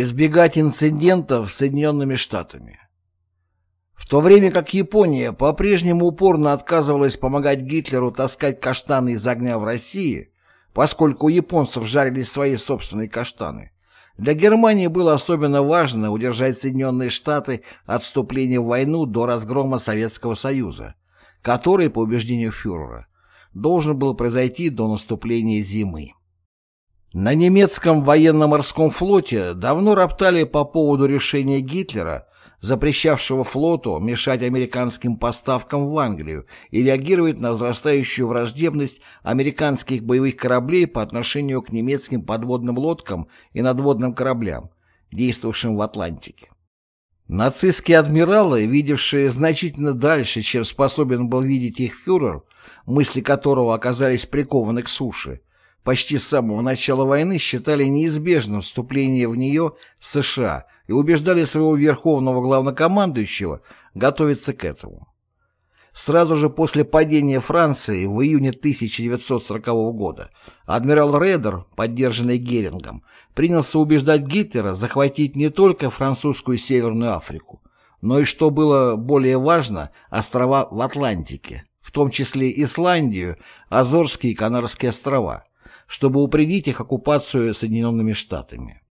избегать инцидентов с Соединенными Штатами. В то время как Япония по-прежнему упорно отказывалась помогать Гитлеру таскать каштаны из огня в России, поскольку у японцев жарились свои собственные каштаны, для Германии было особенно важно удержать Соединенные Штаты от вступления в войну до разгрома Советского Союза, который, по убеждению фюрера, должен был произойти до наступления зимы. На немецком военно-морском флоте давно роптали по поводу решения Гитлера, запрещавшего флоту мешать американским поставкам в Англию и реагировать на возрастающую враждебность американских боевых кораблей по отношению к немецким подводным лодкам и надводным кораблям, действовавшим в Атлантике. Нацистские адмиралы, видевшие значительно дальше, чем способен был видеть их фюрер, мысли которого оказались прикованы к суше, почти с самого начала войны считали неизбежным вступление в нее США и убеждали своего верховного главнокомандующего готовиться к этому. Сразу же после падения Франции в июне 1940 года адмирал Редер, поддержанный Герингом, принялся убеждать Гитлера захватить не только французскую Северную Африку, но и, что было более важно, острова в Атлантике, в том числе Исландию, Азорские и Канарские острова, чтобы упредить их оккупацию Соединенными Штатами.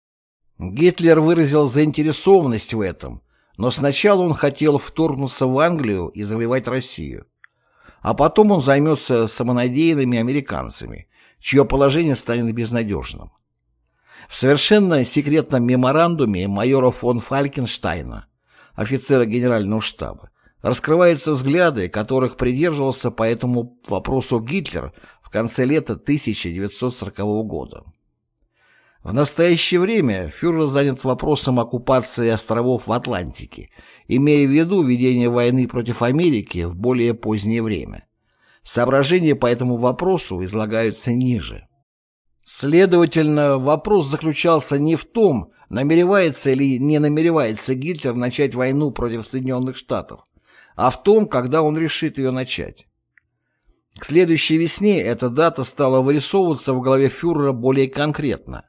Гитлер выразил заинтересованность в этом, но сначала он хотел вторгнуться в Англию и завоевать Россию. А потом он займется самонадеянными американцами, чье положение станет безнадежным. В совершенно секретном меморандуме майора фон Фалькенштайна, офицера генерального штаба, раскрываются взгляды, которых придерживался по этому вопросу Гитлер конце лета 1940 года. В настоящее время фюрер занят вопросом оккупации островов в Атлантике, имея в виду ведение войны против Америки в более позднее время. Соображения по этому вопросу излагаются ниже. Следовательно, вопрос заключался не в том, намеревается или не намеревается Гитлер начать войну против Соединенных Штатов, а в том, когда он решит ее начать. К следующей весне эта дата стала вырисовываться в голове фюрера более конкретно.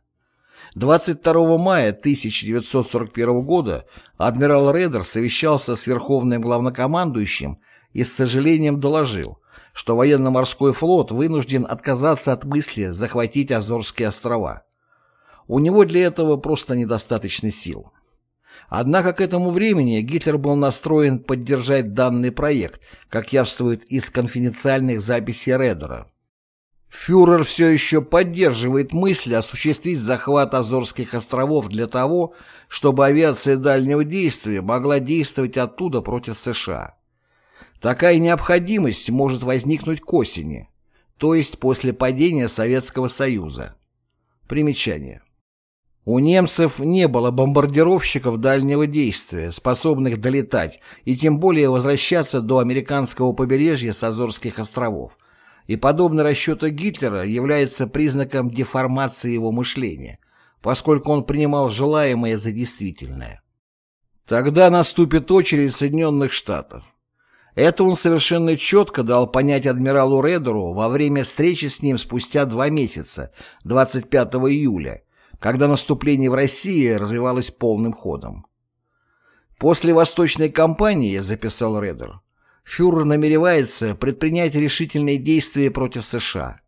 22 мая 1941 года адмирал Редер совещался с верховным главнокомандующим и с сожалением доложил, что военно-морской флот вынужден отказаться от мысли захватить Азорские острова. У него для этого просто недостаточно сил. Однако к этому времени Гитлер был настроен поддержать данный проект, как явствует из конфиденциальных записей Редера. Фюрер все еще поддерживает мысль осуществить захват Азорских островов для того, чтобы авиация дальнего действия могла действовать оттуда против США. Такая необходимость может возникнуть к осени, то есть после падения Советского Союза. Примечание. У немцев не было бомбардировщиков дальнего действия, способных долетать и тем более возвращаться до американского побережья с Азорских островов, и подобный расчету Гитлера является признаком деформации его мышления, поскольку он принимал желаемое за действительное. Тогда наступит очередь Соединенных Штатов. Это он совершенно четко дал понять адмиралу Редеру во время встречи с ним спустя два месяца, 25 июля, когда наступление в России развивалось полным ходом. После Восточной кампании, записал Редер, фюрер намеревается предпринять решительные действия против США.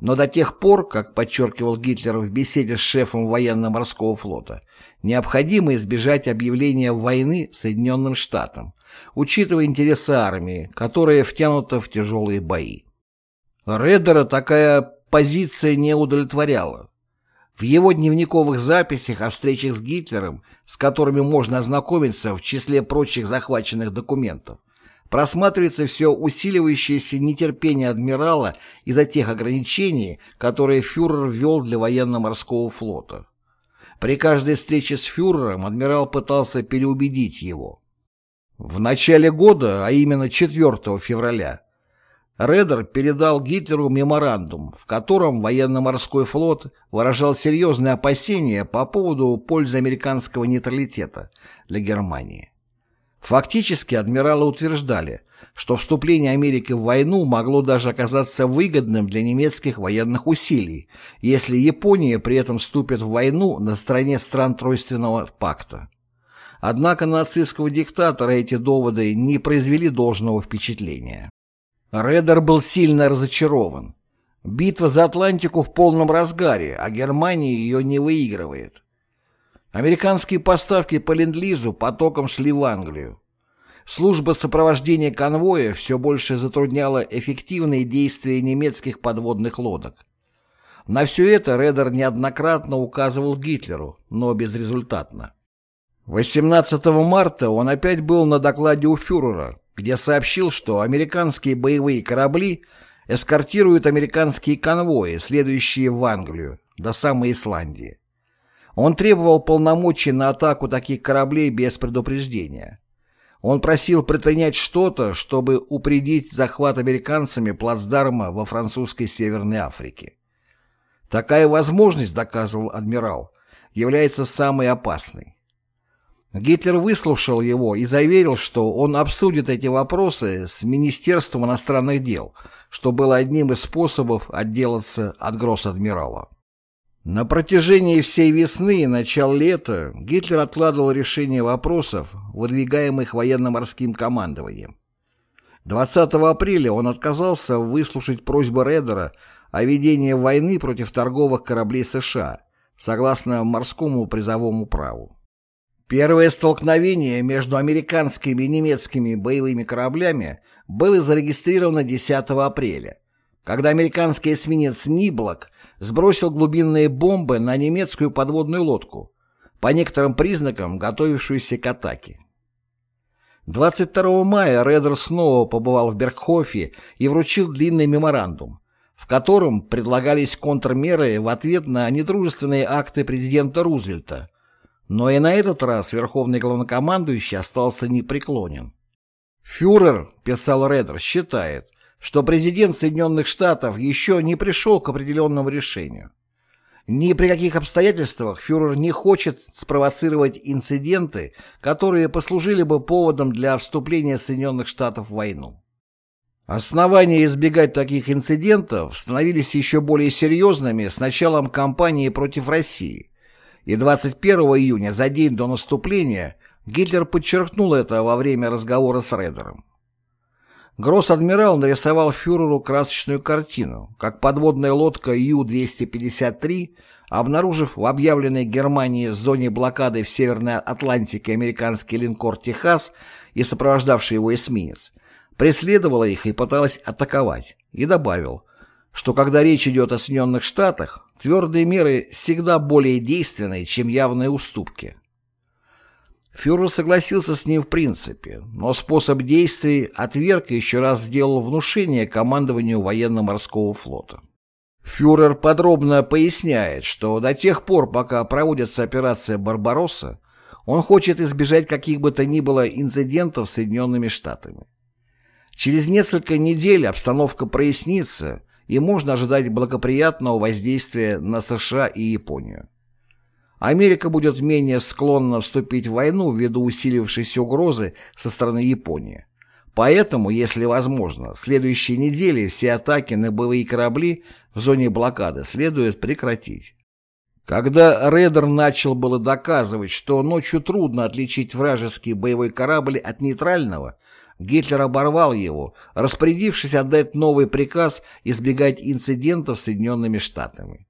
Но до тех пор, как подчеркивал Гитлер в беседе с шефом военно-морского флота, необходимо избежать объявления войны Соединенным Штатам, учитывая интересы армии, которая втянута в тяжелые бои. Редера такая позиция не удовлетворяла. В его дневниковых записях о встречах с Гитлером, с которыми можно ознакомиться в числе прочих захваченных документов, просматривается все усиливающееся нетерпение адмирала из-за тех ограничений, которые фюрер ввел для военно-морского флота. При каждой встрече с фюрером адмирал пытался переубедить его. В начале года, а именно 4 февраля, Редер передал Гитлеру меморандум, в котором военно-морской флот выражал серьезные опасения по поводу пользы американского нейтралитета для Германии. Фактически адмиралы утверждали, что вступление Америки в войну могло даже оказаться выгодным для немецких военных усилий, если Япония при этом вступит в войну на стороне стран Тройственного пакта. Однако нацистского диктатора эти доводы не произвели должного впечатления. Редер был сильно разочарован. Битва за Атлантику в полном разгаре, а Германия ее не выигрывает. Американские поставки по Ленд-Лизу потоком шли в Англию. Служба сопровождения конвоя все больше затрудняла эффективные действия немецких подводных лодок. На все это Редер неоднократно указывал Гитлеру, но безрезультатно. 18 марта он опять был на докладе у фюрера, где сообщил, что американские боевые корабли эскортируют американские конвои, следующие в Англию, до самой Исландии. Он требовал полномочий на атаку таких кораблей без предупреждения. Он просил предпринять что-то, чтобы упредить захват американцами плацдарма во французской Северной Африке. Такая возможность, доказывал адмирал, является самой опасной. Гитлер выслушал его и заверил, что он обсудит эти вопросы с Министерством иностранных дел, что было одним из способов отделаться от гросс-адмирала. На протяжении всей весны и начала лета Гитлер откладывал решение вопросов, выдвигаемых военно-морским командованием. 20 апреля он отказался выслушать просьбу Редера о ведении войны против торговых кораблей США, согласно морскому призовому праву. Первое столкновение между американскими и немецкими боевыми кораблями было зарегистрировано 10 апреля, когда американский эсминец «Ниблок» сбросил глубинные бомбы на немецкую подводную лодку, по некоторым признакам готовившуюся к атаке. 22 мая Редер снова побывал в Бергхофе и вручил длинный меморандум, в котором предлагались контрмеры в ответ на недружественные акты президента Рузвельта, но и на этот раз верховный главнокомандующий остался непреклонен. «Фюрер», — писал Редер, — считает, что президент Соединенных Штатов еще не пришел к определенному решению. Ни при каких обстоятельствах фюрер не хочет спровоцировать инциденты, которые послужили бы поводом для вступления Соединенных Штатов в войну. Основания избегать таких инцидентов становились еще более серьезными с началом кампании против России, и 21 июня, за день до наступления, Гитлер подчеркнул это во время разговора с Редером. Гросс-адмирал нарисовал фюреру красочную картину, как подводная лодка Ю-253, обнаружив в объявленной Германии зоне блокады в Северной Атлантике американский линкор «Техас» и сопровождавший его эсминец, преследовала их и пыталась атаковать, и добавил, что когда речь идет о Соединенных Штатах, твердые меры всегда более действенны, чем явные уступки. Фюрер согласился с ним в принципе, но способ действий отверг и еще раз сделал внушение командованию военно-морского флота. Фюрер подробно поясняет, что до тех пор, пока проводится операция «Барбаросса», он хочет избежать каких бы то ни было инцидентов с Соединенными Штатами. Через несколько недель обстановка прояснится, и можно ожидать благоприятного воздействия на США и Японию. Америка будет менее склонна вступить в войну ввиду усилившейся угрозы со стороны Японии. Поэтому, если возможно, в следующие недели все атаки на боевые корабли в зоне блокады следует прекратить. Когда Редер начал было доказывать, что ночью трудно отличить вражеский боевой корабль от нейтрального, Гитлер оборвал его, распорядившись отдать новый приказ избегать инцидентов с Соединенными Штатами.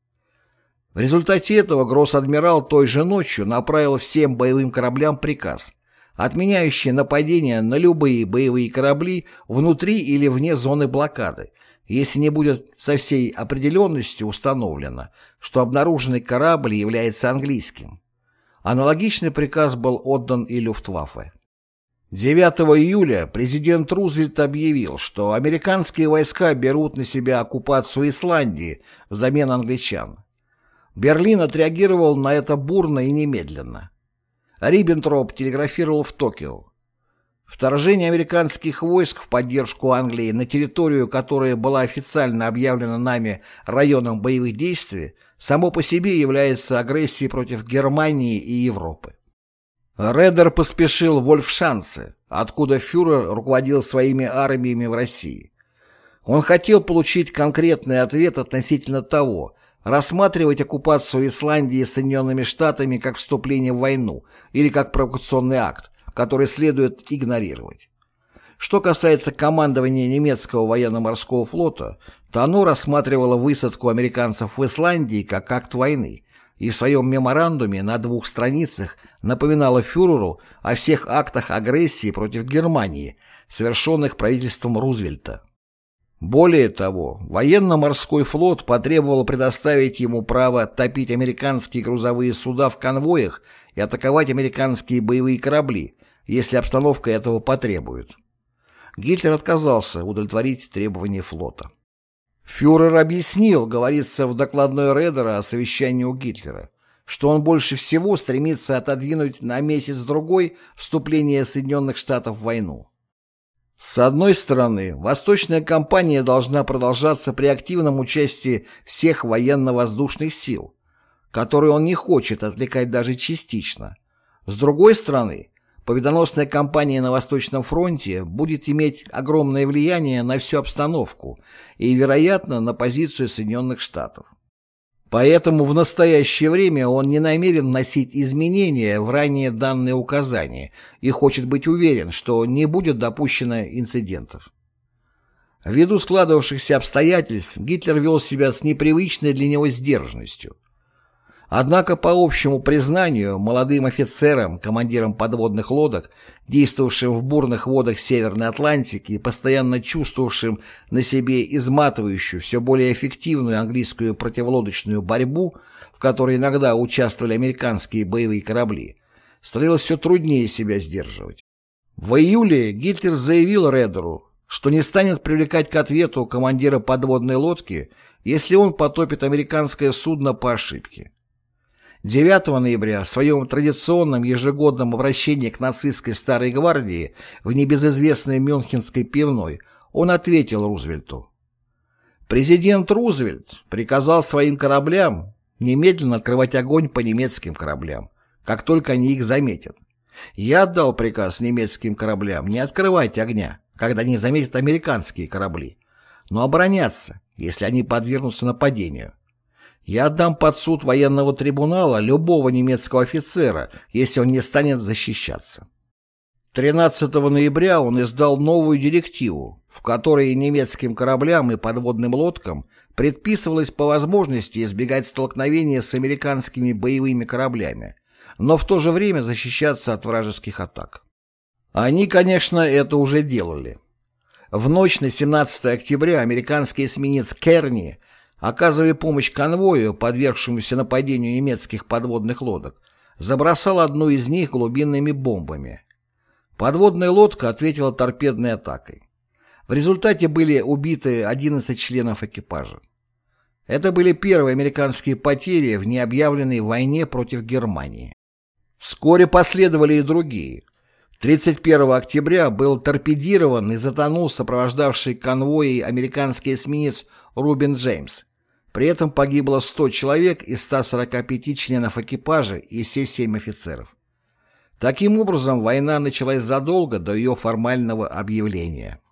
В результате этого гросс-адмирал той же ночью направил всем боевым кораблям приказ, отменяющий нападения на любые боевые корабли внутри или вне зоны блокады, если не будет со всей определенностью установлено, что обнаруженный корабль является английским. Аналогичный приказ был отдан и Люфтваффе. 9 июля президент Рузвельт объявил, что американские войска берут на себя оккупацию Исландии взамен англичан. Берлин отреагировал на это бурно и немедленно. Риббентроп телеграфировал в Токио. Вторжение американских войск в поддержку Англии на территорию, которая была официально объявлена нами районом боевых действий, само по себе является агрессией против Германии и Европы. Редер поспешил в Вольфшанце, откуда фюрер руководил своими армиями в России. Он хотел получить конкретный ответ относительно того, рассматривать оккупацию Исландии Соединенными Штатами как вступление в войну или как провокационный акт, который следует игнорировать. Что касается командования немецкого военно-морского флота, то оно рассматривало высадку американцев в Исландии как акт войны и в своем меморандуме на двух страницах напоминало фюреру о всех актах агрессии против Германии, совершенных правительством Рузвельта. Более того, военно-морской флот потребовал предоставить ему право топить американские грузовые суда в конвоях и атаковать американские боевые корабли, если обстановка этого потребует. Гитлер отказался удовлетворить требования флота. Фюрер объяснил, говорится в докладной Редера о совещании у Гитлера, что он больше всего стремится отодвинуть на месяц-другой вступление Соединенных Штатов в войну. С одной стороны, Восточная кампания должна продолжаться при активном участии всех военно-воздушных сил, которые он не хочет отвлекать даже частично. С другой стороны, Победоносная кампания на Восточном фронте будет иметь огромное влияние на всю обстановку и, вероятно, на позицию Соединенных Штатов. Поэтому в настоящее время он не намерен вносить изменения в ранее данные указания и хочет быть уверен, что не будет допущено инцидентов. Ввиду складывавшихся обстоятельств Гитлер вел себя с непривычной для него сдержанностью. Однако, по общему признанию, молодым офицерам, командирам подводных лодок, действовавшим в бурных водах Северной Атлантики и постоянно чувствовавшим на себе изматывающую, все более эффективную английскую противолодочную борьбу, в которой иногда участвовали американские боевые корабли, становилось все труднее себя сдерживать. В июле Гитлер заявил Редеру, что не станет привлекать к ответу командира подводной лодки, если он потопит американское судно по ошибке. 9 ноября в своем традиционном ежегодном обращении к нацистской старой гвардии в небезызвестной Мюнхенской пивной он ответил Рузвельту. Президент Рузвельт приказал своим кораблям немедленно открывать огонь по немецким кораблям, как только они их заметят. Я отдал приказ немецким кораблям не открывать огня, когда они заметят американские корабли, но обороняться, если они подвергнутся нападению. Я отдам под суд военного трибунала любого немецкого офицера, если он не станет защищаться. 13 ноября он издал новую директиву, в которой немецким кораблям и подводным лодкам предписывалось по возможности избегать столкновения с американскими боевыми кораблями, но в то же время защищаться от вражеских атак. Они, конечно, это уже делали. В ночь на 17 октября американский эсминец «Керни» оказывая помощь конвою, подвергшемуся нападению немецких подводных лодок, забросал одну из них глубинными бомбами. Подводная лодка ответила торпедной атакой. В результате были убиты 11 членов экипажа. Это были первые американские потери в необъявленной войне против Германии. Вскоре последовали и другие. 31 октября был торпедирован и затонул сопровождавший конвои американский эсминец Рубин Джеймс. При этом погибло 100 человек из 145 членов экипажа и все 7 офицеров. Таким образом, война началась задолго до ее формального объявления.